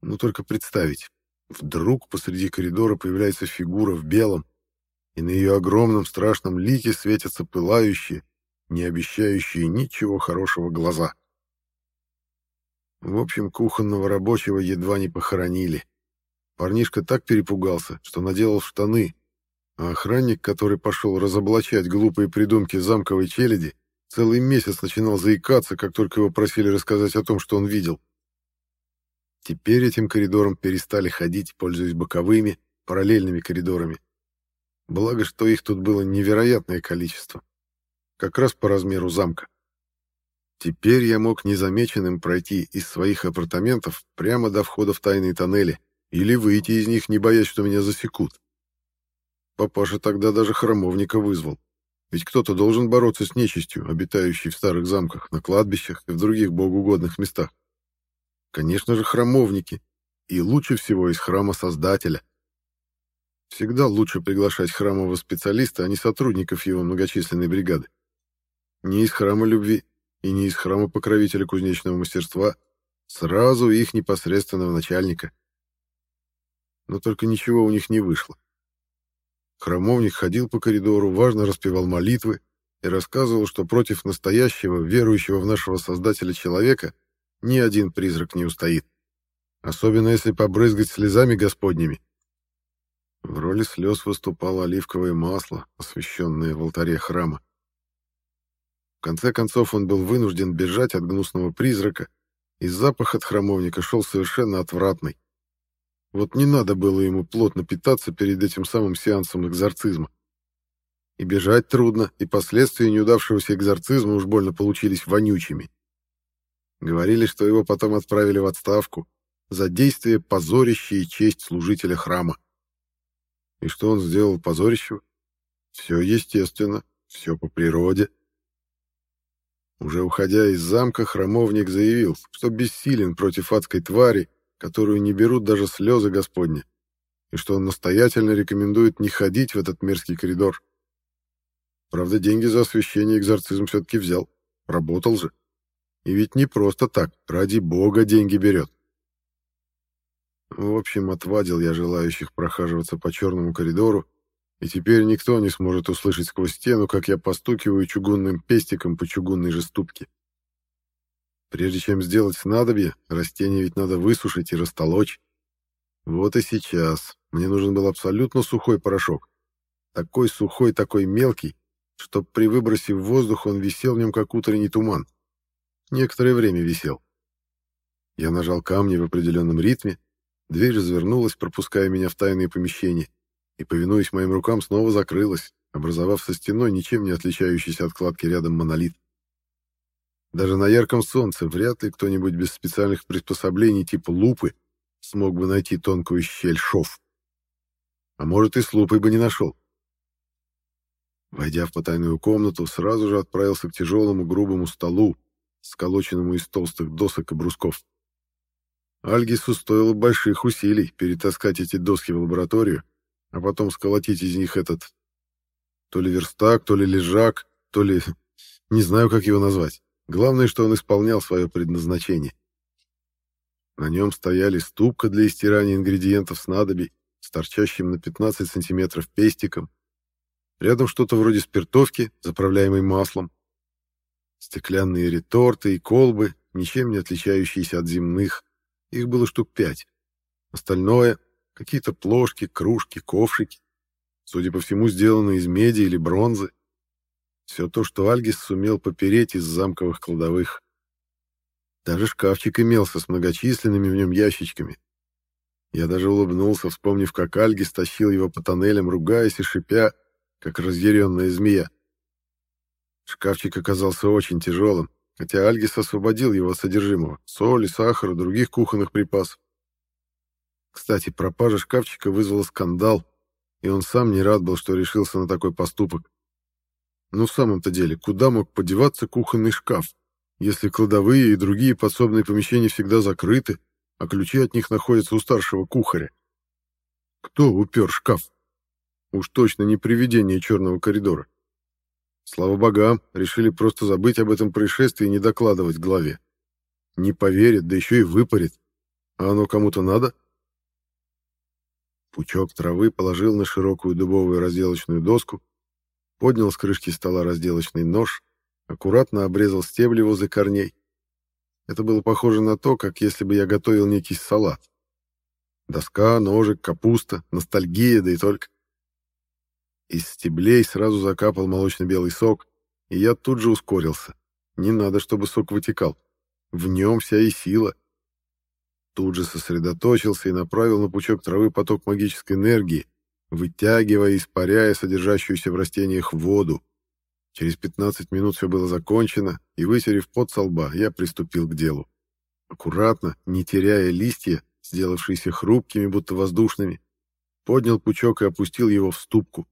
Ну, только представить. Вдруг посреди коридора появляется фигура в белом, и на ее огромном страшном лике светятся пылающие, не обещающие ничего хорошего глаза. В общем, кухонного рабочего едва не похоронили. Парнишка так перепугался, что наделал штаны, а охранник, который пошел разоблачать глупые придумки замковой челяди, целый месяц начинал заикаться, как только его просили рассказать о том, что он видел. Теперь этим коридором перестали ходить, пользуясь боковыми, параллельными коридорами. Благо, что их тут было невероятное количество. Как раз по размеру замка. Теперь я мог незамеченным пройти из своих апартаментов прямо до входа в тайные тоннели или выйти из них, не боясь, что меня засекут. Папаша тогда даже храмовника вызвал. Ведь кто-то должен бороться с нечистью, обитающей в старых замках, на кладбищах и в других богоугодных местах. Конечно же, храмовники. И лучше всего из храма Создателя. Всегда лучше приглашать храмового специалиста, а не сотрудников его многочисленной бригады. Не из храма любви, и не из храма покровителя кузнечного мастерства, сразу их непосредственного начальника. Но только ничего у них не вышло. Храмовник ходил по коридору, важно распевал молитвы и рассказывал, что против настоящего, верующего в нашего Создателя человека, ни один призрак не устоит. Особенно если побрызгать слезами господними. В роли слез выступало оливковое масло, освященное в алтаре храма. В конце концов он был вынужден бежать от гнусного призрака, и запах от храмовника шел совершенно отвратный. Вот не надо было ему плотно питаться перед этим самым сеансом экзорцизма. И бежать трудно, и последствия неудавшегося экзорцизма уж больно получились вонючими. Говорили, что его потом отправили в отставку за действие, позорящее честь служителя храма. И что он сделал позорищего? Все естественно, все по природе. Уже уходя из замка, храмовник заявил, что бессилен против адской твари, которую не берут даже слезы Господни, и что он настоятельно рекомендует не ходить в этот мерзкий коридор. Правда, деньги за освящение и экзорцизм все-таки взял. Работал же. И ведь не просто так, ради бога деньги берет. В общем, отвадил я желающих прохаживаться по черному коридору, и теперь никто не сможет услышать сквозь стену, как я постукиваю чугунным пестиком по чугунной же ступке. Прежде чем сделать снадобье, растение ведь надо высушить и растолочь. Вот и сейчас мне нужен был абсолютно сухой порошок. Такой сухой, такой мелкий, что при выбросе в воздух он висел в нем, как утренний туман. Некоторое время висел. Я нажал камни в определенном ритме, дверь развернулась, пропуская меня в тайные помещения и, повинуясь моим рукам, снова закрылась, образовав со стеной ничем не отличающийся от кладки рядом монолит. Даже на ярком солнце вряд ли кто-нибудь без специальных приспособлений типа лупы смог бы найти тонкую щель шов. А может, и с лупой бы не нашел. Войдя в потайную комнату, сразу же отправился к тяжелому грубому столу, сколоченному из толстых досок и брусков. Альгису стоило больших усилий перетаскать эти доски в лабораторию, а потом сколотить из них этот... То ли верстак, то ли лежак, то ли... Не знаю, как его назвать. Главное, что он исполнял свое предназначение. На нем стояли ступка для истирания ингредиентов снадобий с торчащим на 15 сантиметров пестиком. Рядом что-то вроде спиртовки, заправляемой маслом. Стеклянные реторты и колбы, ничем не отличающиеся от земных. Их было штук пять. Остальное Какие-то плошки, кружки, ковшики. Судя по всему, сделаны из меди или бронзы. Все то, что Альгис сумел попереть из замковых кладовых. Даже шкафчик имелся с многочисленными в нем ящичками. Я даже улыбнулся, вспомнив, как Альгис тащил его по тоннелям, ругаясь и шипя, как разъяренная змея. Шкафчик оказался очень тяжелым, хотя Альгис освободил его от содержимого — соли, сахара, других кухонных припасов. Кстати, пропажа шкафчика вызвала скандал, и он сам не рад был, что решился на такой поступок. Ну, в самом-то деле, куда мог подеваться кухонный шкаф, если кладовые и другие подсобные помещения всегда закрыты, а ключи от них находятся у старшего кухаря? Кто упер шкаф? Уж точно не привидение черного коридора. Слава богам, решили просто забыть об этом происшествии и не докладывать главе. Не поверит, да еще и выпарит. А оно кому-то надо? — Пучок травы положил на широкую дубовую разделочную доску, поднял с крышки стола разделочный нож, аккуратно обрезал стебли возле корней Это было похоже на то, как если бы я готовил некий салат. Доска, ножик, капуста, ностальгия, да и только. Из стеблей сразу закапал молочно-белый сок, и я тут же ускорился. Не надо, чтобы сок вытекал. В нем вся и сила. Тут же сосредоточился и направил на пучок травы поток магической энергии, вытягивая и испаряя содержащуюся в растениях воду. Через 15 минут все было закончено, и, вытерев пот со лба, я приступил к делу. Аккуратно, не теряя листья, сделавшиеся хрупкими, будто воздушными, поднял пучок и опустил его в ступку.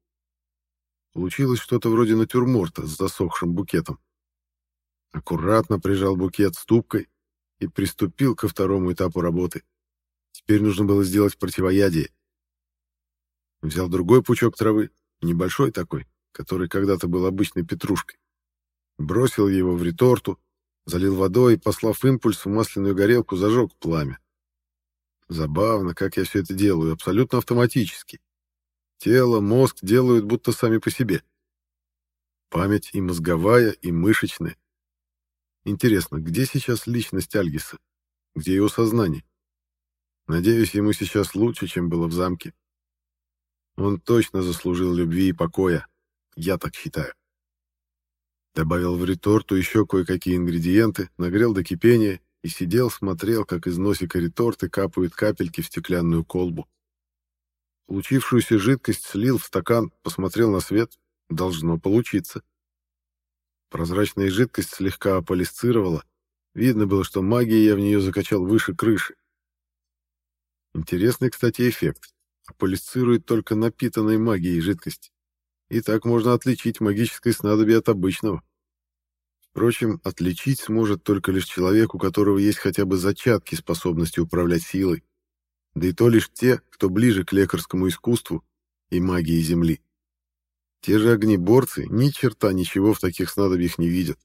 Получилось что-то вроде натюрморта с засохшим букетом. Аккуратно прижал букет ступкой и приступил ко второму этапу работы. Теперь нужно было сделать противоядие. Взял другой пучок травы, небольшой такой, который когда-то был обычной петрушкой. Бросил его в реторту, залил водой и, послав импульс в масляную горелку, зажег пламя. Забавно, как я все это делаю, абсолютно автоматически. Тело, мозг делают будто сами по себе. Память и мозговая, и мышечная. Интересно, где сейчас личность Альгиса? Где его сознание? Надеюсь, ему сейчас лучше, чем было в замке. Он точно заслужил любви и покоя. Я так считаю. Добавил в реторту еще кое-какие ингредиенты, нагрел до кипения и сидел, смотрел, как из носика реторты капают капельки в стеклянную колбу. Получившуюся жидкость слил в стакан, посмотрел на свет. Должно получиться. Прозрачная жидкость слегка аполисцировала. Видно было, что магией я в нее закачал выше крыши. Интересный, кстати, эффект. Аполисцирует только напитанной магией жидкость. И так можно отличить магическое снадобье от обычного. Впрочем, отличить сможет только лишь человек, у которого есть хотя бы зачатки способности управлять силой. Да и то лишь те, кто ближе к лекарскому искусству и магии Земли. Те же огнеборцы ни черта ничего в таких снадобьях не видят.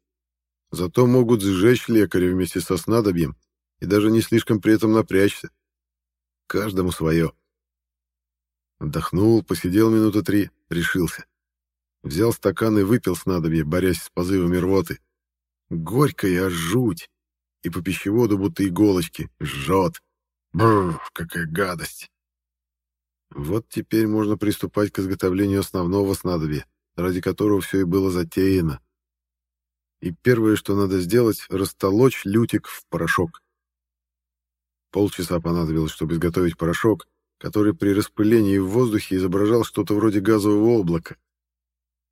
Зато могут сжечь лекаря вместе со снадобьем и даже не слишком при этом напрячься. Каждому свое. Отдохнул, посидел минуты три, решился. Взял стакан и выпил снадобье, борясь с позывами рвоты. Горькая жуть. И по пищеводу будто иголочки. Жжет. Бррр, какая гадость. Вот теперь можно приступать к изготовлению основного снадобья, ради которого все и было затеяно. И первое, что надо сделать, растолочь лютик в порошок. Полчаса понадобилось, чтобы изготовить порошок, который при распылении в воздухе изображал что-то вроде газового облака.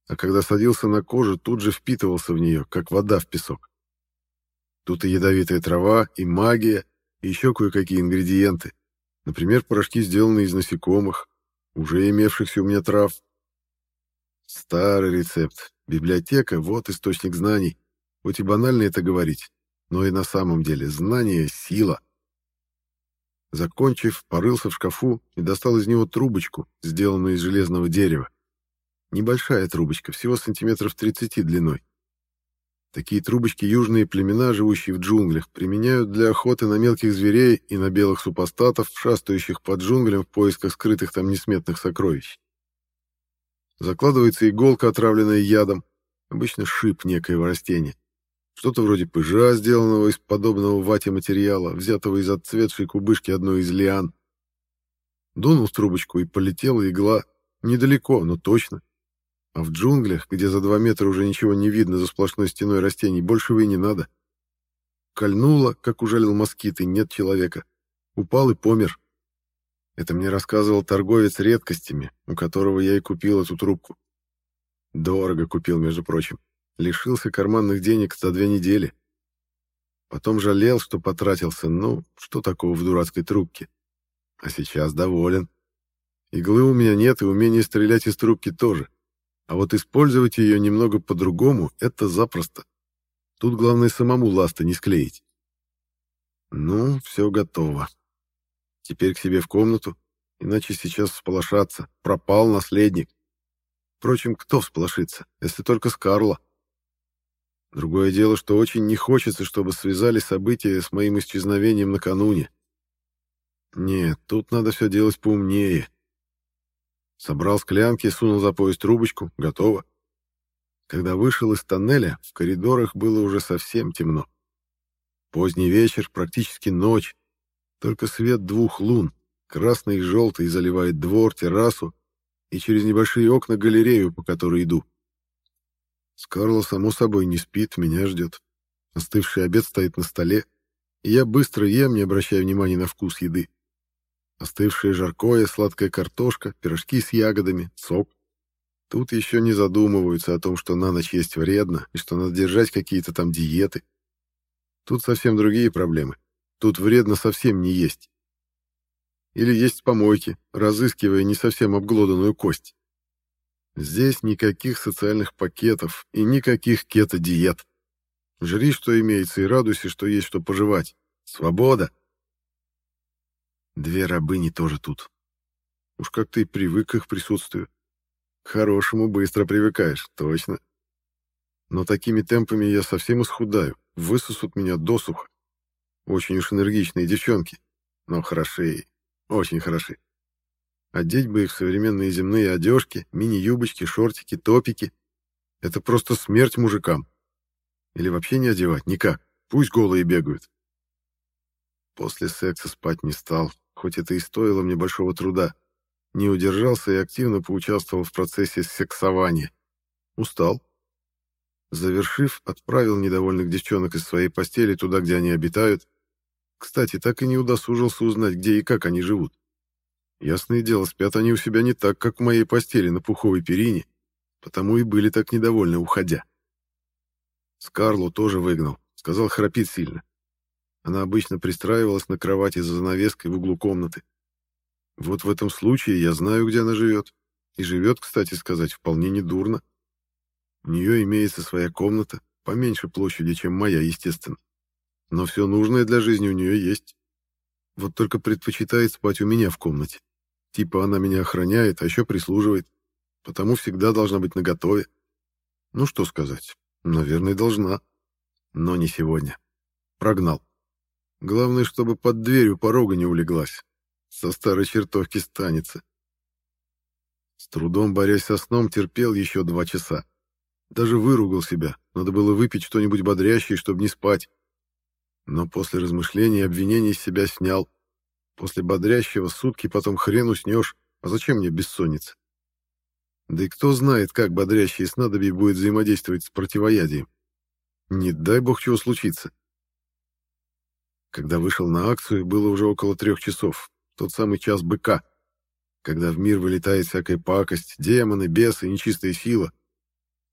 А когда садился на кожу, тут же впитывался в нее, как вода в песок. Тут и ядовитая трава, и магия, еще кое-какие ингредиенты. Например, порошки, сделанные из насекомых, уже имевшихся у меня трав. Старый рецепт. Библиотека — вот источник знаний. Хоть и банально это говорить, но и на самом деле знание — сила. Закончив, порылся в шкафу и достал из него трубочку, сделанную из железного дерева. Небольшая трубочка, всего сантиметров 30 длиной. Такие трубочки южные племена, живущие в джунглях, применяют для охоты на мелких зверей и на белых супостатов, шастающих под джунглям в поисках скрытых там несметных сокровищ. Закладывается иголка, отравленная ядом, обычно шип некоего растения. Что-то вроде пыжа, сделанного из подобного вате материала, взятого из отцветшей кубышки одной из лиан. Дунул трубочку, и полетела игла. Недалеко, но точно. А в джунглях, где за два метра уже ничего не видно за сплошной стеной растений, большего и не надо. Кольнуло, как ужалил москит, и нет человека. Упал и помер. Это мне рассказывал торговец редкостями, у которого я и купил эту трубку. Дорого купил, между прочим. Лишился карманных денег за две недели. Потом жалел, что потратился. Ну, что такого в дурацкой трубке? А сейчас доволен. Иглы у меня нет, и умения стрелять из трубки тоже. А вот использовать ее немного по-другому — это запросто. Тут главное самому ласты не склеить. Ну, все готово. Теперь к себе в комнату, иначе сейчас всполошаться. Пропал наследник. Впрочем, кто всполошится, если только Скарла? Другое дело, что очень не хочется, чтобы связали события с моим исчезновением накануне. Нет, тут надо все делать поумнее. Собрал склянки, сунул за пояс трубочку. Готово. Когда вышел из тоннеля, в коридорах было уже совсем темно. Поздний вечер, практически ночь. Только свет двух лун, красный и желтый, заливает двор, террасу и через небольшие окна галерею, по которой иду. Скарла, само собой, не спит, меня ждет. Остывший обед стоит на столе, и я быстро ем, не обращая внимания на вкус еды. Остывшее жаркое, сладкая картошка, пирожки с ягодами, сок. Тут еще не задумываются о том, что на ночь есть вредно, и что надо держать какие-то там диеты. Тут совсем другие проблемы. Тут вредно совсем не есть. Или есть помойки, разыскивая не совсем обглоданную кость. Здесь никаких социальных пакетов и никаких кето-диет. Жри, что имеется, и радуйся, что есть что пожевать. Свобода! Две рабыни тоже тут. Уж как ты привык к их присутствию. К хорошему быстро привыкаешь, точно. Но такими темпами я совсем исхудаю, высосут меня досуха. Очень уж энергичные девчонки, но хороши, очень хороши. Одеть бы их современные земные одежки, мини-юбочки, шортики, топики. Это просто смерть мужикам. Или вообще не одевать, никак. Пусть голые бегают. После секса спать не стал, хоть это и стоило мне большого труда. Не удержался и активно поучаствовал в процессе сексования. Устал. Завершив, отправил недовольных девчонок из своей постели туда, где они обитают. Кстати, так и не удосужился узнать, где и как они живут. Ясное дело, спят они у себя не так, как в моей постели на пуховой перине, потому и были так недовольны, уходя. Скарлу тоже выгнал, сказал, храпит сильно. Она обычно пристраивалась на кровати за занавеской в углу комнаты. Вот в этом случае я знаю, где она живет. И живет, кстати сказать, вполне недурно. У нее имеется своя комната, поменьше площади, чем моя, естественно. Но все нужное для жизни у нее есть. Вот только предпочитает спать у меня в комнате. Типа она меня охраняет, а еще прислуживает. Потому всегда должна быть наготове. Ну что сказать, наверное, должна. Но не сегодня. Прогнал. Главное, чтобы под дверью порога не улеглась. Со старой чертовки станется. С трудом борясь со сном, терпел еще два часа. Даже выругал себя. Надо было выпить что-нибудь бодрящее, чтобы не спать. Но после размышлений и обвинений себя снял. После бодрящего сутки потом хрен уснешь, а зачем мне бессонница? Да и кто знает, как бодрящее снадобье будет взаимодействовать с противоядием. Не дай бог чего случится. Когда вышел на акцию, было уже около трех часов, тот самый час быка, когда в мир вылетает всякая пакость, демоны, бесы, нечистая сила.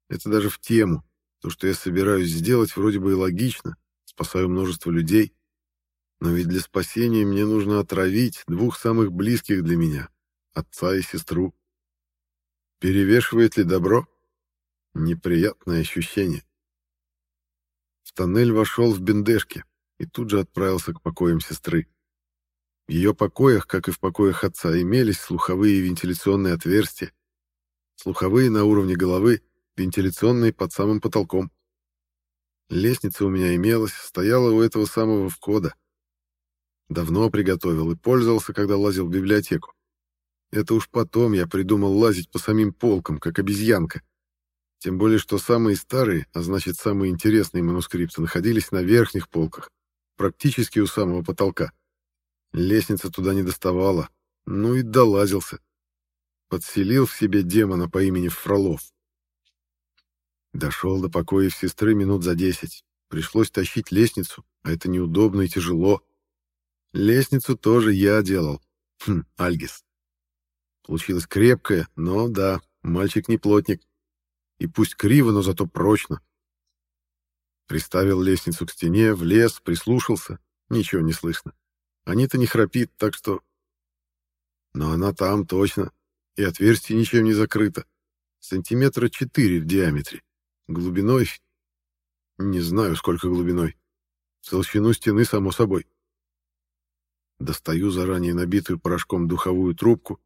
Это даже в тему. То, что я собираюсь сделать, вроде бы и логично, спасаю множество людей, но ведь для спасения мне нужно отравить двух самых близких для меня, отца и сестру. Перевешивает ли добро? Неприятное ощущение. В тоннель вошел в бендешке и тут же отправился к покоям сестры. В ее покоях, как и в покоях отца, имелись слуховые и вентиляционные отверстия. Слуховые на уровне головы, вентиляционные под самым потолком. Лестница у меня имелась, стояла у этого самого входа. Давно приготовил и пользовался, когда лазил в библиотеку. Это уж потом я придумал лазить по самим полкам, как обезьянка. Тем более, что самые старые, а значит, самые интересные манускрипты находились на верхних полках, практически у самого потолка. Лестница туда не доставала, ну и долазился. Подселил в себе демона по имени Фролов. Дошел до покоев сестры минут за десять. Пришлось тащить лестницу, а это неудобно и тяжело. Лестницу тоже я делал. Хм, Альгис. Получилось крепкое, но да, мальчик не плотник. И пусть криво, но зато прочно. Приставил лестницу к стене, влез, прислушался. Ничего не слышно. Анита не храпит, так что... Но она там точно. И отверстие ничем не закрыто. Сантиметра четыре в диаметре. Глубиной... Не знаю, сколько глубиной. Толщину стены, само собой. Достаю заранее набитую порошком духовую трубку,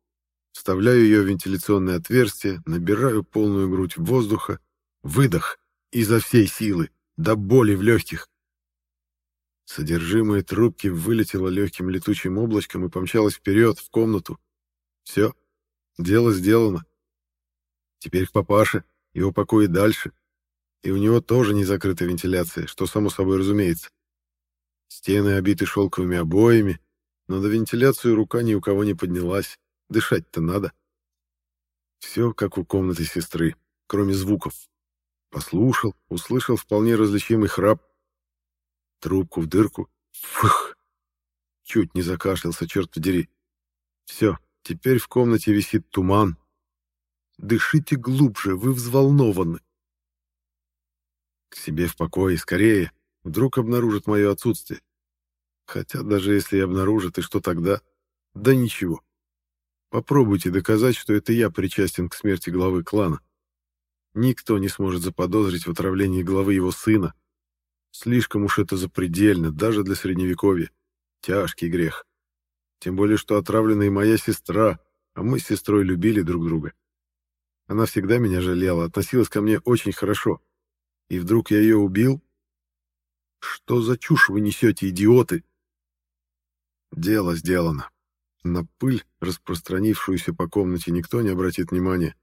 вставляю ее в вентиляционное отверстие, набираю полную грудь воздуха, выдох изо всей силы, до боли в легких. Содержимое трубки вылетело легким летучим облачком и помчалось вперед, в комнату. Все, дело сделано. Теперь к папаше, его покои дальше. И у него тоже не закрыта вентиляция, что само собой разумеется. Стены обиты шелковыми обоями, но на вентиляцию рука ни у кого не поднялась. Дышать-то надо. Все как у комнаты сестры, кроме звуков. Послушал, услышал вполне различимый храп. Трубку в дырку. Фух! Чуть не закашлялся, черт подери. Все, теперь в комнате висит туман. Дышите глубже, вы взволнованы. К себе в покое, скорее. Вдруг обнаружат мое отсутствие. Хотя даже если и обнаружат, и что тогда? Да ничего. Попробуйте доказать, что это я причастен к смерти главы клана. Никто не сможет заподозрить в отравлении главы его сына. Слишком уж это запредельно, даже для средневековья. Тяжкий грех. Тем более, что отравлена и моя сестра, а мы с сестрой любили друг друга. Она всегда меня жалела, относилась ко мне очень хорошо. И вдруг я ее убил? Что за чушь вы несете, идиоты? Дело сделано. На пыль, распространившуюся по комнате, никто не обратит внимания.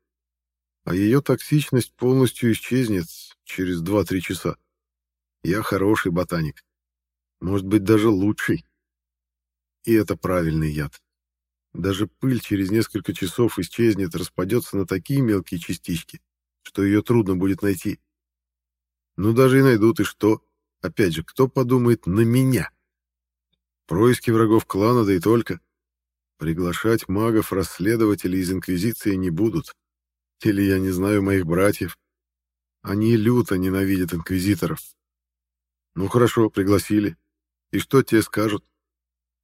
А ее токсичность полностью исчезнет через 2-3 часа. Я хороший ботаник. Может быть, даже лучший. И это правильный яд. Даже пыль через несколько часов исчезнет, распадется на такие мелкие частички, что ее трудно будет найти. Ну, даже и найдут, и что? Опять же, кто подумает на меня? Происки врагов клана, да и только. Приглашать магов-расследователей из Инквизиции не будут. Или я не знаю моих братьев. Они люто ненавидят инквизиторов. Ну хорошо, пригласили. И что те скажут?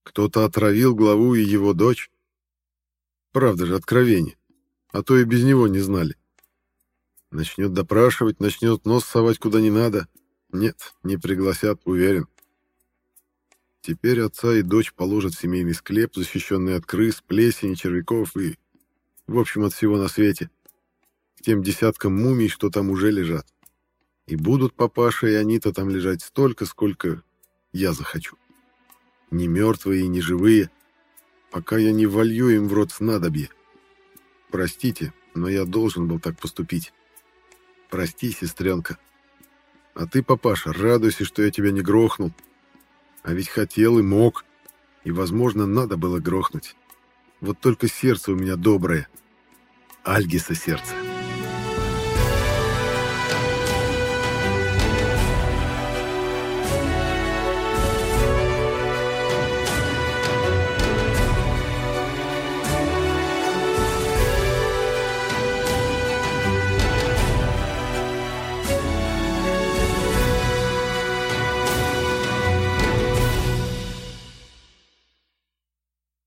Кто-то отравил главу и его дочь? Правда же, откровение. А то и без него не знали. Начнет допрашивать, начнет нос совать куда не надо. Нет, не пригласят, уверен. Теперь отца и дочь положат в семейный склеп, защищенный от крыс, плесени, червяков и... В общем, от всего на свете. Тем десяткам мумий, что там уже лежат. И будут папаша и они-то там лежать столько, сколько я захочу. Не мертвые и не живые, пока я не волью им в рот снадобье. Простите, но я должен был так поступить. Прости, сестренка. А ты, папаша, радуйся, что я тебя не грохнул. А ведь хотел и мог. И, возможно, надо было грохнуть. Вот только сердце у меня доброе. Альгиса сердце.